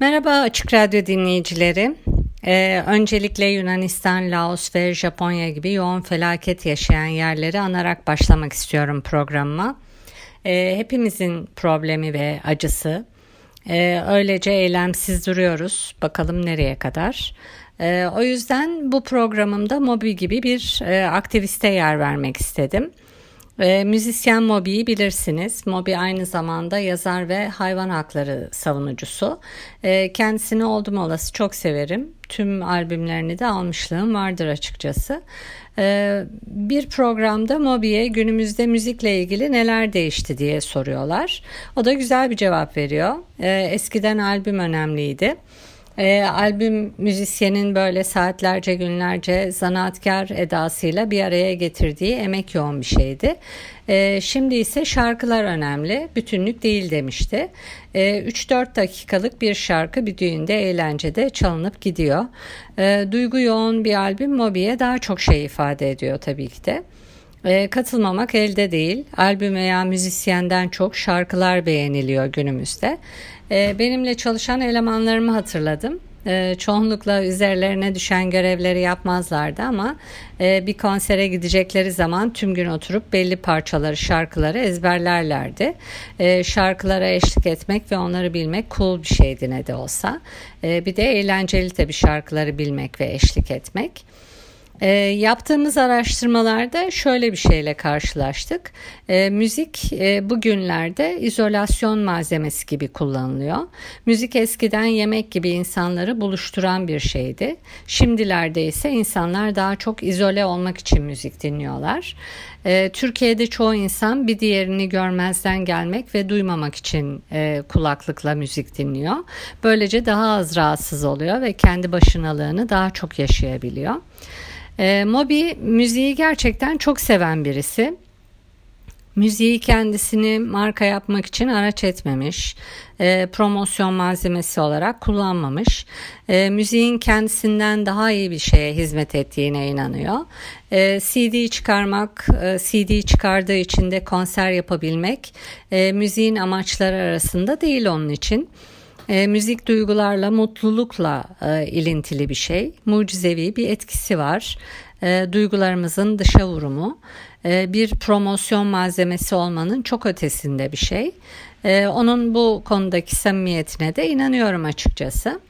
Merhaba Açık Radyo dinleyicileri. Ee, öncelikle Yunanistan, Laos ve Japonya gibi yoğun felaket yaşayan yerleri anarak başlamak istiyorum programıma. Ee, hepimizin problemi ve acısı. Ee, öylece eylemsiz duruyoruz. Bakalım nereye kadar. Ee, o yüzden bu programımda Mobi gibi bir e, aktiviste yer vermek istedim. E, müzisyen Moby'yi bilirsiniz. Moby aynı zamanda yazar ve hayvan hakları savunucusu. E, kendisini oldum olası çok severim. Tüm albümlerini de almışlığım vardır açıkçası. E, bir programda Moby'ye günümüzde müzikle ilgili neler değişti diye soruyorlar. O da güzel bir cevap veriyor. E, eskiden albüm önemliydi. E, albüm müzisyenin böyle saatlerce günlerce zanaatkar edasıyla bir araya getirdiği emek yoğun bir şeydi. E, şimdi ise şarkılar önemli, bütünlük değil demişti. E, 3-4 dakikalık bir şarkı bir düğünde, eğlencede çalınıp gidiyor. E, duygu yoğun bir albüm Moby'ye daha çok şey ifade ediyor tabii ki de. E, katılmamak elde değil. Albüm veya müzisyenden çok şarkılar beğeniliyor günümüzde. E, benimle çalışan elemanlarımı hatırladım. E, çoğunlukla üzerlerine düşen görevleri yapmazlardı ama e, bir konsere gidecekleri zaman tüm gün oturup belli parçaları, şarkıları ezberlerlerdi. E, şarkılara eşlik etmek ve onları bilmek cool bir şeydi ne de olsa. Bir de eğlenceli tabii şarkıları bilmek ve eşlik etmek. E, yaptığımız araştırmalarda şöyle bir şeyle karşılaştık. E, müzik e, bugünlerde izolasyon malzemesi gibi kullanılıyor. Müzik eskiden yemek gibi insanları buluşturan bir şeydi. Şimdilerde ise insanlar daha çok izole olmak için müzik dinliyorlar. E, Türkiye'de çoğu insan bir diğerini görmezden gelmek ve duymamak için e, kulaklıkla müzik dinliyor. Böylece daha az rahatsız oluyor ve kendi başınalığını daha çok yaşayabiliyor. E, Moby müziği gerçekten çok seven birisi. Müziği kendisini marka yapmak için araç etmemiş, e, promosyon malzemesi olarak kullanmamış, e, müziğin kendisinden daha iyi bir şeye hizmet ettiğine inanıyor. E, CD çıkarmak, e, CD çıkardığı için de konser yapabilmek e, müziğin amaçları arasında değil onun için. E, müzik duygularla, mutlulukla e, ilintili bir şey. Mucizevi bir etkisi var. E, duygularımızın dışa vurumu. E, bir promosyon malzemesi olmanın çok ötesinde bir şey. E, onun bu konudaki samimiyetine de inanıyorum açıkçası.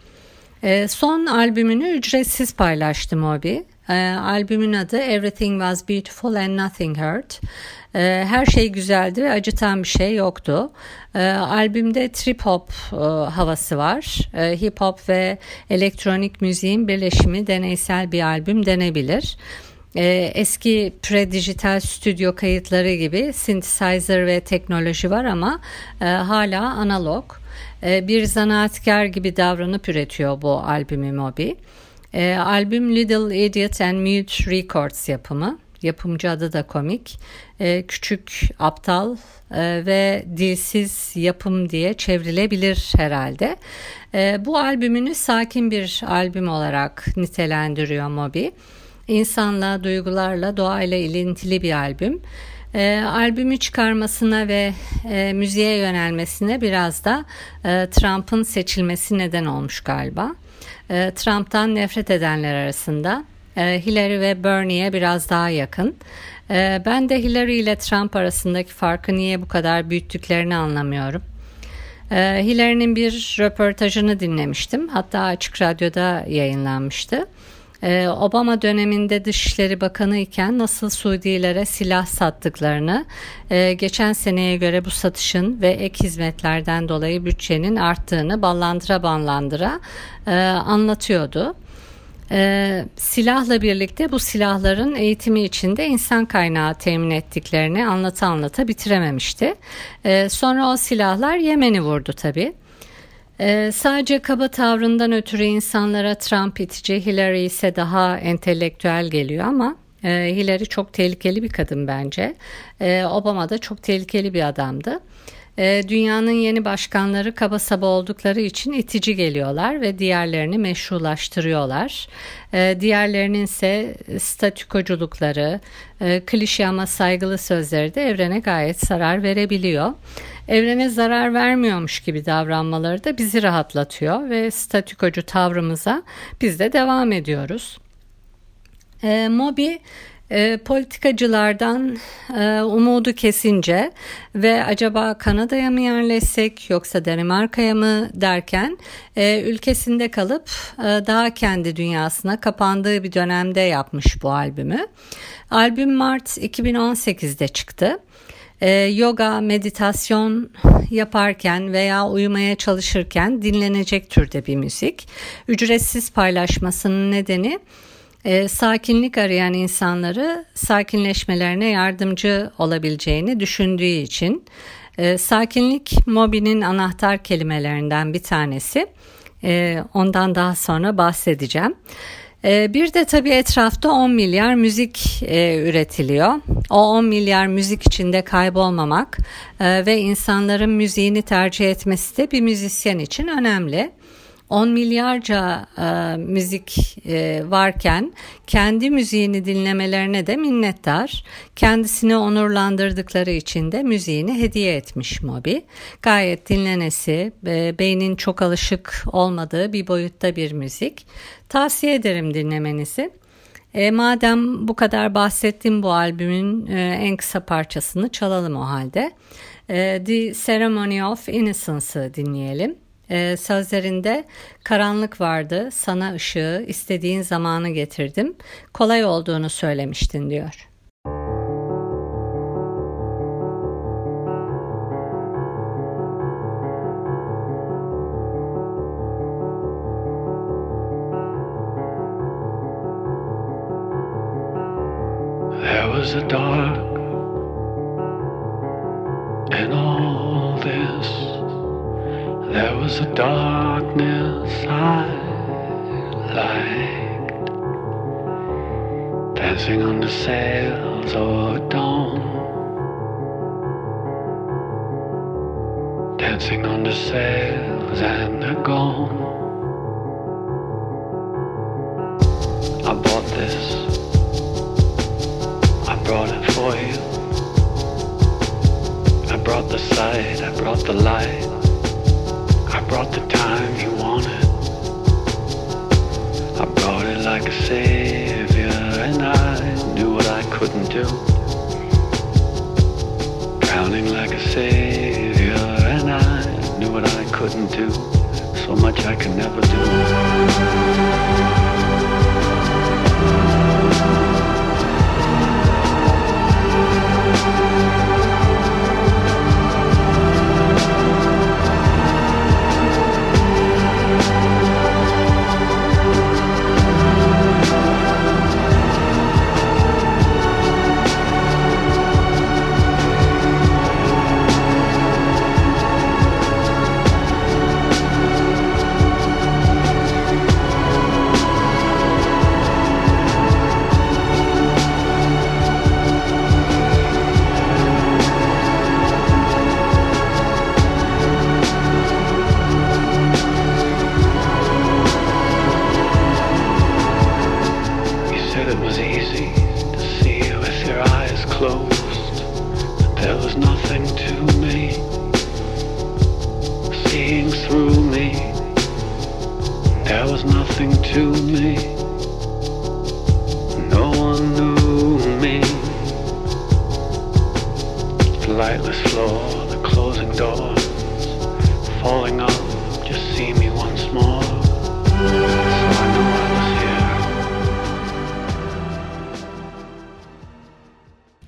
E, son albümünü ücretsiz paylaştı Moby. E, albümün adı Everything Was Beautiful and Nothing Hurt. E, her şey güzeldi ve acıtan bir şey yoktu. E, albümde trip hop e, havası var. E, hip hop ve elektronik müziğin birleşimi deneysel bir albüm denebilir. Eski pre-dijital stüdyo kayıtları gibi synthesizer ve teknoloji var ama e, hala analog. E, bir zanaatkar gibi davranıp üretiyor bu albümü Moby. E, albüm Little Idiot and Mute Records yapımı. Yapımcı adı da komik. E, küçük, aptal e, ve dilsiz yapım diye çevrilebilir herhalde. E, bu albümünü sakin bir albüm olarak nitelendiriyor Moby. İnsanla, duygularla, doğayla ilintili bir albüm. E, albümü çıkarmasına ve e, müziğe yönelmesine biraz da e, Trump'ın seçilmesi neden olmuş galiba. E, Trump'tan nefret edenler arasında e, Hillary ve Bernie'ye biraz daha yakın. E, ben de Hillary ile Trump arasındaki farkı niye bu kadar büyüttüklerini anlamıyorum. Hillary'nin bir röportajını dinlemiştim. Hatta Açık Radyo'da yayınlanmıştı. Obama döneminde Dışişleri Bakanı iken nasıl Suudilere silah sattıklarını, geçen seneye göre bu satışın ve ek hizmetlerden dolayı bütçenin arttığını ballandıra ballandıra anlatıyordu. Ee, silahla birlikte bu silahların eğitimi içinde insan kaynağı temin ettiklerini anlata anlata bitirememişti. Ee, sonra o silahlar Yemen'i vurdu tabii. Ee, sadece kaba tavrından ötürü insanlara Trump itici, Hillary ise daha entelektüel geliyor ama e, Hillary çok tehlikeli bir kadın bence. E, Obama da çok tehlikeli bir adamdı. Ee, dünyanın yeni başkanları kaba saba oldukları için itici geliyorlar ve diğerlerini meşrulaştırıyorlar. Ee, diğerlerinin ise statükoculukları, e, klişe ama saygılı sözleri de evrene gayet zarar verebiliyor. evrene zarar vermiyormuş gibi davranmaları da bizi rahatlatıyor ve statükocu tavrımıza biz de devam ediyoruz. E, Moby e, politikacılardan e, umudu kesince ve acaba Kanada'ya mı yerleşsek yoksa Danimarka'ya mı derken e, ülkesinde kalıp e, daha kendi dünyasına kapandığı bir dönemde yapmış bu albümü. Albüm Mart 2018'de çıktı. E, yoga, meditasyon yaparken veya uyumaya çalışırken dinlenecek türde bir müzik. Ücretsiz paylaşmasının nedeni e, sakinlik arayan insanları sakinleşmelerine yardımcı olabileceğini düşündüğü için e, sakinlik Moby'nin anahtar kelimelerinden bir tanesi. E, ondan daha sonra bahsedeceğim. E, bir de tabii etrafta 10 milyar müzik e, üretiliyor. O 10 milyar müzik içinde kaybolmamak e, ve insanların müziğini tercih etmesi de bir müzisyen için önemli. 10 milyarca e, müzik e, varken kendi müziğini dinlemelerine de minnettar. Kendisini onurlandırdıkları için de müziğini hediye etmiş Moby. Gayet dinlenesi, e, beynin çok alışık olmadığı bir boyutta bir müzik. Tavsiye ederim dinlemenizi. E, madem bu kadar bahsettim bu albümün e, en kısa parçasını çalalım o halde. E, The Ceremony of Innocence'ı dinleyelim. Ee, sözlerinde karanlık vardı, sana ışığı istediğin zamanı getirdim, kolay olduğunu söylemiştin diyor. I bought this, I brought it for you. I brought the sight, I brought the light I brought the time you wanted. I brought it like a savior, and I knew what I couldn't do. Drowning like a savior, and I knew what I couldn't do. So much I could never do.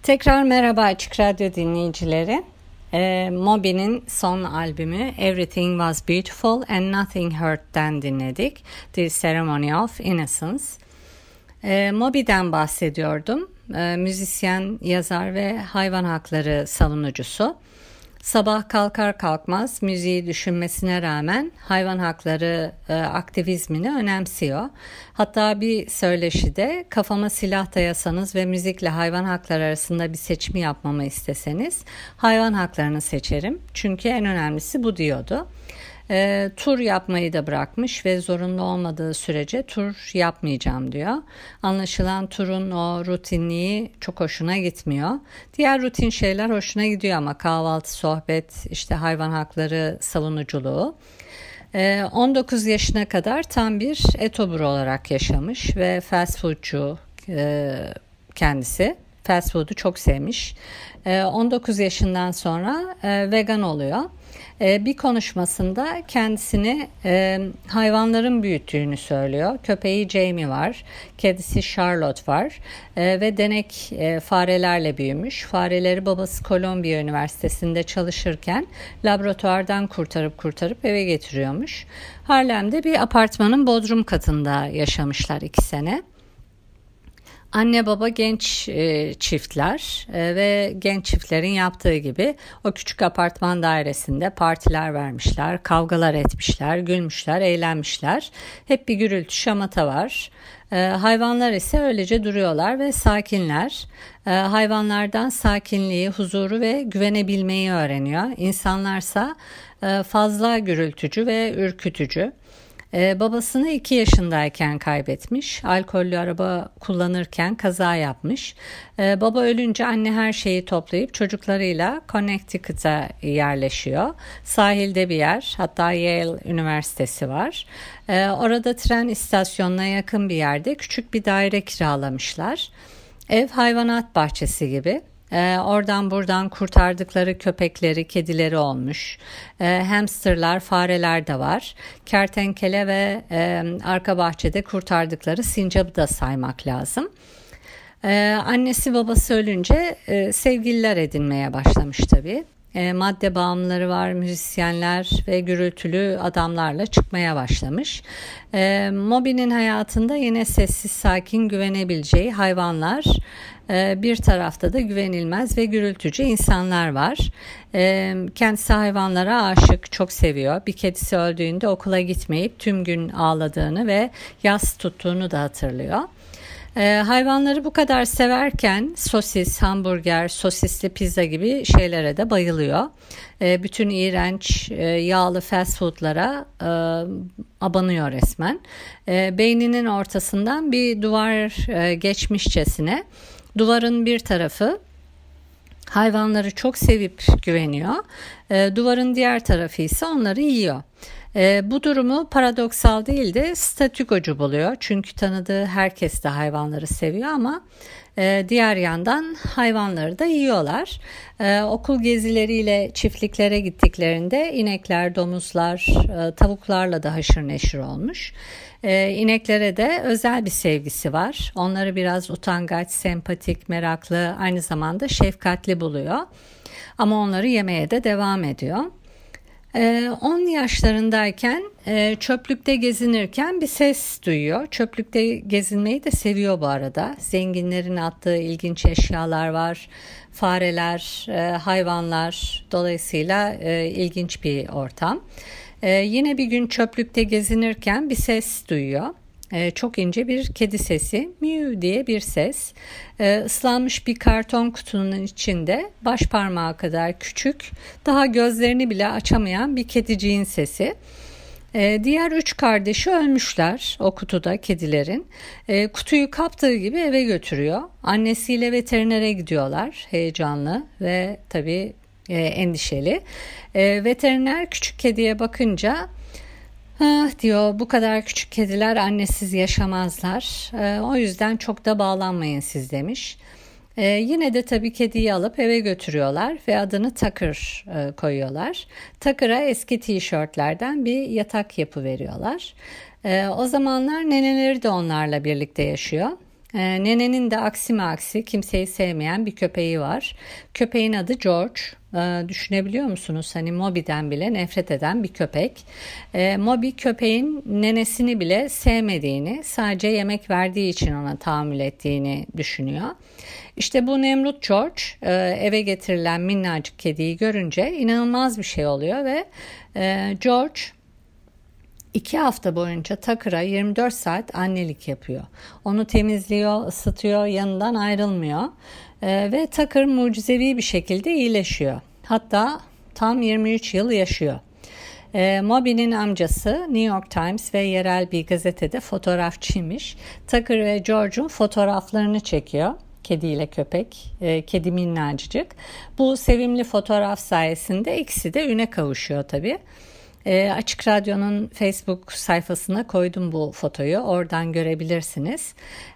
Tekrar merhaba Açık Radyo dinleyicileri. E, Moby'nin son albümü Everything Was Beautiful and Nothing Hurt'ten dinledik. The Ceremony of Innocence. E, Moby'den bahsediyordum. E, müzisyen, yazar ve hayvan hakları savunucusu. Sabah kalkar kalkmaz müziği düşünmesine rağmen hayvan hakları e, aktivizmini önemsiyor. Hatta bir söyleşide kafama silah dayasanız ve müzikle hayvan hakları arasında bir seçimi yapmamı isteseniz hayvan haklarını seçerim. Çünkü en önemlisi bu diyordu. E, tur yapmayı da bırakmış ve zorunlu olmadığı sürece tur yapmayacağım diyor. Anlaşılan turun o rutinliği çok hoşuna gitmiyor. Diğer rutin şeyler hoşuna gidiyor ama kahvaltı, sohbet, işte hayvan hakları savunuculuğu. 19 ee, yaşına kadar tam bir etobur olarak yaşamış ve fast foodcu e, kendisi. Fast food'u çok sevmiş. 19 ee, yaşından sonra e, vegan oluyor. Ee, bir konuşmasında kendisini e, hayvanların büyüttüğünü söylüyor. Köpeği Jamie var, kedisi Charlotte var e, ve denek farelerle büyümüş. Fareleri babası Kolombiya Üniversitesi'nde çalışırken laboratuvardan kurtarıp kurtarıp eve getiriyormuş. Harlem'de bir apartmanın bodrum katında yaşamışlar iki sene. Anne baba genç e, çiftler e, ve genç çiftlerin yaptığı gibi o küçük apartman dairesinde partiler vermişler, kavgalar etmişler, gülmüşler, eğlenmişler. Hep bir gürültü şamata var. E, hayvanlar ise öylece duruyorlar ve sakinler. E, hayvanlardan sakinliği, huzuru ve güvenebilmeyi öğreniyor. İnsanlarsa e, fazla gürültücü ve ürkütücü. Ee, babasını 2 yaşındayken kaybetmiş. Alkollü araba kullanırken kaza yapmış. Ee, baba ölünce anne her şeyi toplayıp çocuklarıyla Connecticut'a yerleşiyor. Sahilde bir yer. Hatta Yale Üniversitesi var. Ee, orada tren istasyonuna yakın bir yerde küçük bir daire kiralamışlar. Ev hayvanat bahçesi gibi. Ee, oradan buradan kurtardıkları köpekleri, kedileri olmuş. Ee, hamsterlar, fareler de var. Kertenkele ve e, arka bahçede kurtardıkları sincabı da saymak lazım. Ee, annesi babası ölünce e, sevgililer edinmeye başlamış tabii. E, madde bağımlıları var, müzisyenler ve gürültülü adamlarla çıkmaya başlamış. E, Moby'nin hayatında yine sessiz, sakin, güvenebileceği hayvanlar, e, bir tarafta da güvenilmez ve gürültücü insanlar var. E, kendisi hayvanlara aşık, çok seviyor. Bir kedisi öldüğünde okula gitmeyip tüm gün ağladığını ve yas tuttuğunu da hatırlıyor. Ee, hayvanları bu kadar severken sosis, hamburger, sosisli pizza gibi şeylere de bayılıyor. Ee, bütün iğrenç e, yağlı fast foodlara e, abanıyor resmen. Ee, beyninin ortasından bir duvar e, geçmişçesine duvarın bir tarafı hayvanları çok sevip güveniyor. E, duvarın diğer tarafı ise onları yiyor. E, bu durumu paradoksal değil de statükocu buluyor. Çünkü tanıdığı herkes de hayvanları seviyor ama e, diğer yandan hayvanları da yiyorlar. E, okul gezileriyle çiftliklere gittiklerinde inekler, domuzlar, e, tavuklarla da haşır neşir olmuş. E, ineklere de özel bir sevgisi var. Onları biraz utangaç, sempatik, meraklı, aynı zamanda şefkatli buluyor. Ama onları yemeye de devam ediyor. 10 ee, yaşlarındayken e, çöplükte gezinirken bir ses duyuyor. Çöplükte gezinmeyi de seviyor bu arada. Zenginlerin attığı ilginç eşyalar var. Fareler, e, hayvanlar dolayısıyla e, ilginç bir ortam. Yine bir gün çöplükte gezinirken bir ses duyuyor. Ee, çok ince bir kedi sesi, miu diye bir ses. Ee, ıslanmış bir karton kutunun içinde baş parmağı kadar küçük, daha gözlerini bile açamayan bir kediciğin sesi. Ee, diğer üç kardeşi ölmüşler o kutuda kedilerin. kutuyu kaptığı gibi eve götürüyor. Annesiyle veterinere gidiyorlar heyecanlı ve tabii e, endişeli. veteriner küçük kediye bakınca Ah diyor bu kadar küçük kediler annesiz yaşamazlar. Ee, o yüzden çok da bağlanmayın siz demiş. Ee, yine de tabii kediyi alıp eve götürüyorlar ve adını Takır e, koyuyorlar. Takır'a eski tişörtlerden bir yatak yapı veriyorlar. Ee, o zamanlar neneleri de onlarla birlikte yaşıyor. Ee, nenenin de aksi mi aksi kimseyi sevmeyen bir köpeği var. Köpeğin adı George. Ee, düşünebiliyor musunuz? Hani Moby'den bile nefret eden bir köpek. Ee, Moby köpeğin nenesini bile sevmediğini, sadece yemek verdiği için ona tahammül ettiğini düşünüyor. İşte bu Nemrut George e, eve getirilen minnacık kediyi görünce inanılmaz bir şey oluyor ve e, George İki hafta boyunca Takır'a 24 saat annelik yapıyor. Onu temizliyor, ısıtıyor, yanından ayrılmıyor. Ee, ve Takır mucizevi bir şekilde iyileşiyor. Hatta tam 23 yıl yaşıyor. E, Moby'nin amcası New York Times ve yerel bir gazetede fotoğrafçıymış. Tucker ve George'un fotoğraflarını çekiyor kediyle köpek, e, kedi minnacık. Bu sevimli fotoğraf sayesinde ikisi de üne kavuşuyor tabii. E, Açık Radyo'nun Facebook sayfasına koydum bu fotoyu. Oradan görebilirsiniz.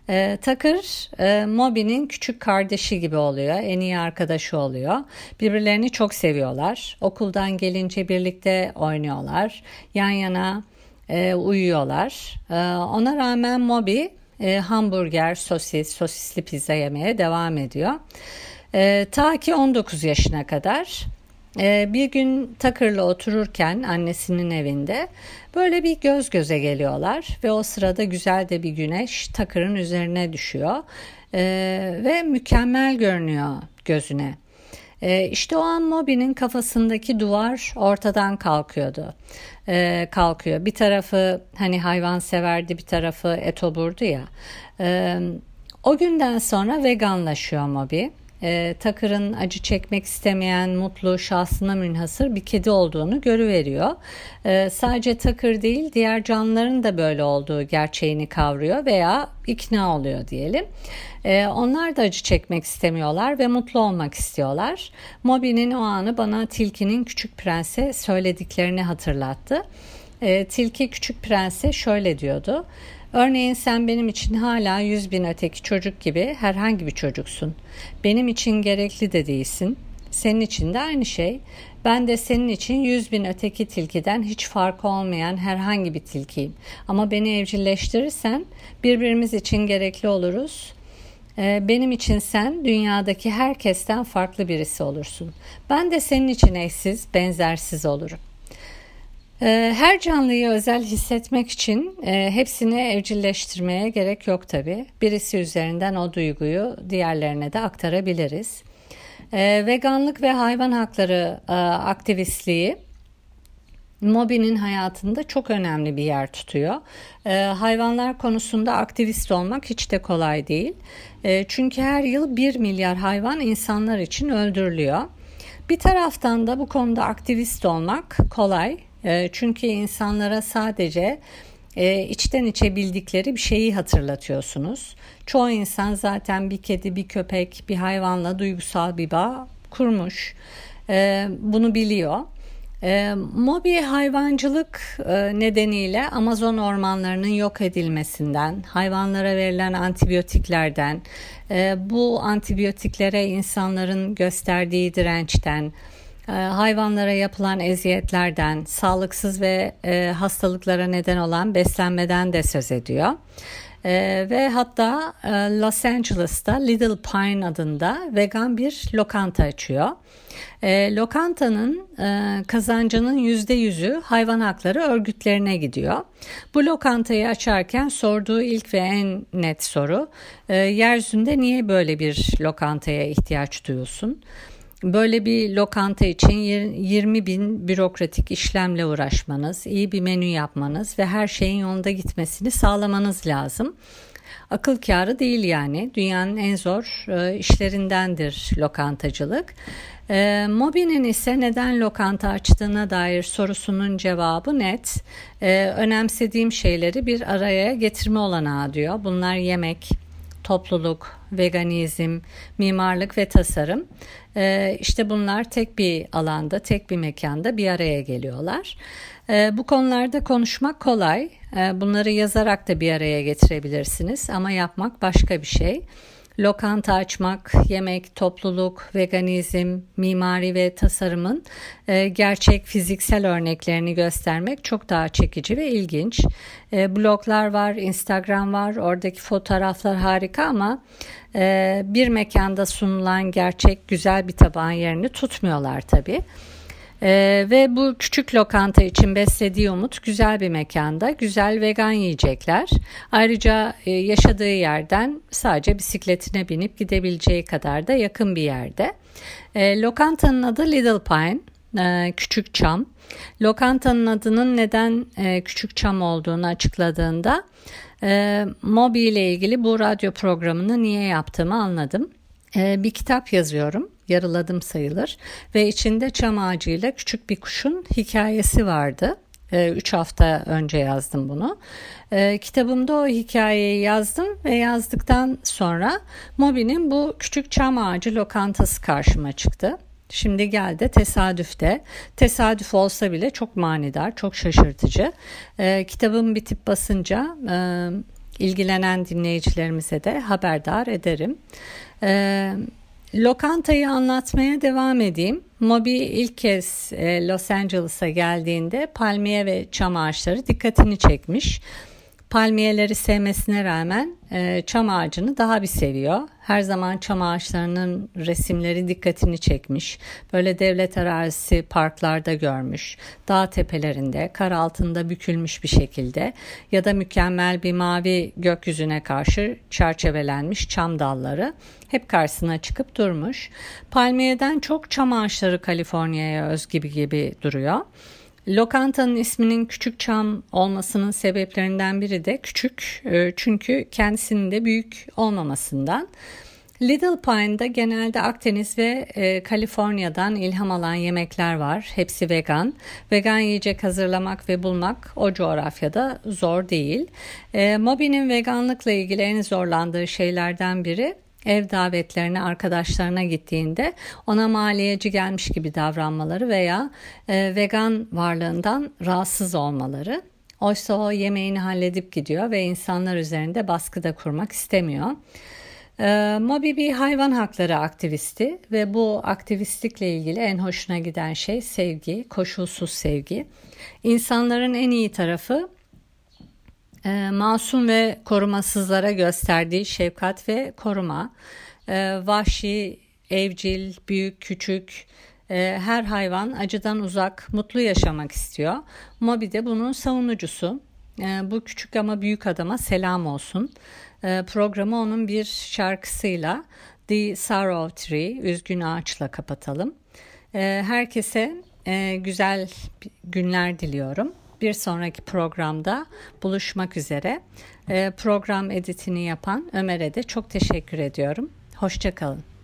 E, Takır e, Moby'nin küçük kardeşi gibi oluyor. En iyi arkadaşı oluyor. Birbirlerini çok seviyorlar. Okuldan gelince birlikte oynuyorlar. Yan yana e, uyuyorlar. E, ona rağmen Moby e, hamburger, sosis, sosisli pizza yemeye devam ediyor. E, ta ki 19 yaşına kadar. E, bir gün Takır'la otururken annesinin evinde böyle bir göz göze geliyorlar ve o sırada güzel de bir güneş Takır'ın üzerine düşüyor e, ve mükemmel görünüyor gözüne. E, işte o an Moby'nin kafasındaki duvar ortadan kalkıyordu. E, kalkıyor. Bir tarafı hani hayvan severdi, bir tarafı etoburdu ya. E, o günden sonra veganlaşıyor Moby e, Takır'ın acı çekmek istemeyen, mutlu, şahsına münhasır bir kedi olduğunu görüveriyor. E, sadece Takır değil, diğer canlıların da böyle olduğu gerçeğini kavruyor veya ikna oluyor diyelim. E, onlar da acı çekmek istemiyorlar ve mutlu olmak istiyorlar. Moby'nin o anı bana Tilki'nin Küçük Prens'e söylediklerini hatırlattı. E, Tilki Küçük Prens'e şöyle diyordu. Örneğin sen benim için hala yüz bin öteki çocuk gibi herhangi bir çocuksun. Benim için gerekli de değilsin. Senin için de aynı şey. Ben de senin için yüz bin öteki tilkiden hiç farkı olmayan herhangi bir tilkiyim. Ama beni evcilleştirirsen birbirimiz için gerekli oluruz. Ee, benim için sen dünyadaki herkesten farklı birisi olursun. Ben de senin için eşsiz, benzersiz olurum. Ee, her canlıyı özel hissetmek için e, hepsini evcilleştirmeye gerek yok tabi. Birisi üzerinden o duyguyu diğerlerine de aktarabiliriz. Ee, veganlık ve hayvan hakları e, aktivistliği Moby'nin hayatında çok önemli bir yer tutuyor. Ee, hayvanlar konusunda aktivist olmak hiç de kolay değil. çünkü her yıl 1 milyar hayvan insanlar için öldürülüyor. Bir taraftan da bu konuda aktivist olmak kolay ee, çünkü insanlara sadece e, içten içe bildikleri bir şeyi hatırlatıyorsunuz. Çoğu insan zaten bir kedi, bir köpek, bir hayvanla duygusal bir bağ kurmuş. E, bunu biliyor. E, Moby hayvancılık e, nedeniyle Amazon ormanlarının yok edilmesinden, hayvanlara verilen antibiyotiklerden, e, bu antibiyotiklere insanların gösterdiği dirençten, hayvanlara yapılan eziyetlerden, sağlıksız ve e, hastalıklara neden olan beslenmeden de söz ediyor. E, ve hatta e, Los Angeles'ta Little Pine adında vegan bir lokanta açıyor. E, lokantanın e, kazancının yüzde yüzü hayvan hakları örgütlerine gidiyor. Bu lokantayı açarken sorduğu ilk ve en net soru, e, yeryüzünde niye böyle bir lokantaya ihtiyaç duyuyorsun? Böyle bir lokanta için 20 bin bürokratik işlemle uğraşmanız, iyi bir menü yapmanız ve her şeyin yolunda gitmesini sağlamanız lazım. Akıl kârı değil yani. Dünyanın en zor e, işlerindendir lokantacılık. E, Mobi'nin ise neden lokanta açtığına dair sorusunun cevabı net. E, önemsediğim şeyleri bir araya getirme olanağı diyor. Bunlar yemek, topluluk, veganizm, mimarlık ve tasarım. Ee, işte bunlar tek bir alanda, tek bir mekanda bir araya geliyorlar. Ee, bu konularda konuşmak kolay. Ee, bunları yazarak da bir araya getirebilirsiniz ama yapmak başka bir şey lokanta açmak, yemek, topluluk, veganizm, mimari ve tasarımın e, gerçek fiziksel örneklerini göstermek çok daha çekici ve ilginç. E, bloglar var, Instagram var, oradaki fotoğraflar harika ama e, bir mekanda sunulan gerçek güzel bir tabağın yerini tutmuyorlar tabii. Ee, ve bu küçük lokanta için beslediği umut güzel bir mekanda, güzel vegan yiyecekler. Ayrıca e, yaşadığı yerden sadece bisikletine binip gidebileceği kadar da yakın bir yerde. E, lokantanın adı Little Pine, e, küçük çam. Lokantanın adının neden e, küçük çam olduğunu açıkladığında e, Moby ile ilgili bu radyo programını niye yaptığımı anladım. E, bir kitap yazıyorum yarıladım sayılır ve içinde çam ağacıyla küçük bir kuşun hikayesi vardı. 3 ee, hafta önce yazdım bunu. Ee, kitabımda o hikayeyi yazdım ve yazdıktan sonra Moby'nin bu küçük çam ağacı lokantası karşıma çıktı. Şimdi geldi tesadüfte. Tesadüf olsa bile çok manidar, çok şaşırtıcı. Ee, kitabım bitip basınca e, ilgilenen dinleyicilerimize de haberdar ederim. Ee, lokantayı anlatmaya devam edeyim. Moby ilk kez e, Los Angeles'a geldiğinde palmiye ve çam ağaçları dikkatini çekmiş. Palmiyeleri sevmesine rağmen e, çam ağacını daha bir seviyor. Her zaman çam ağaçlarının resimleri dikkatini çekmiş. Böyle devlet arazisi parklarda görmüş. Dağ tepelerinde, kar altında bükülmüş bir şekilde ya da mükemmel bir mavi gökyüzüne karşı çerçevelenmiş çam dalları hep karşısına çıkıp durmuş. Palmiyeden çok çam ağaçları Kaliforniya'ya özgü gibi duruyor. Lokantanın isminin küçük çam olmasının sebeplerinden biri de küçük e, çünkü kendisinin de büyük olmamasından. Little Pine'da genelde Akdeniz ve e, Kaliforniya'dan ilham alan yemekler var. Hepsi vegan. Vegan yiyecek hazırlamak ve bulmak o coğrafyada zor değil. E, Moby'nin veganlıkla ilgili en zorlandığı şeylerden biri ev davetlerine arkadaşlarına gittiğinde ona maliyeci gelmiş gibi davranmaları veya e, vegan varlığından rahatsız olmaları. Oysa o yemeğini halledip gidiyor ve insanlar üzerinde baskı da kurmak istemiyor. E, Moby bir hayvan hakları aktivisti ve bu aktivistlikle ilgili en hoşuna giden şey sevgi, koşulsuz sevgi. İnsanların en iyi tarafı e, masum ve korumasızlara gösterdiği şefkat ve koruma, e, vahşi, evcil, büyük, küçük, e, her hayvan acıdan uzak, mutlu yaşamak istiyor. Moby de bunun savunucusu. E, bu küçük ama büyük adama selam olsun. Programı onun bir şarkısıyla The Sorrow Tree, Üzgün Ağaç'la kapatalım. Herkese e, güzel günler diliyorum. Bir sonraki programda buluşmak üzere. E, program editini yapan Ömer'e de çok teşekkür ediyorum. Hoşçakalın.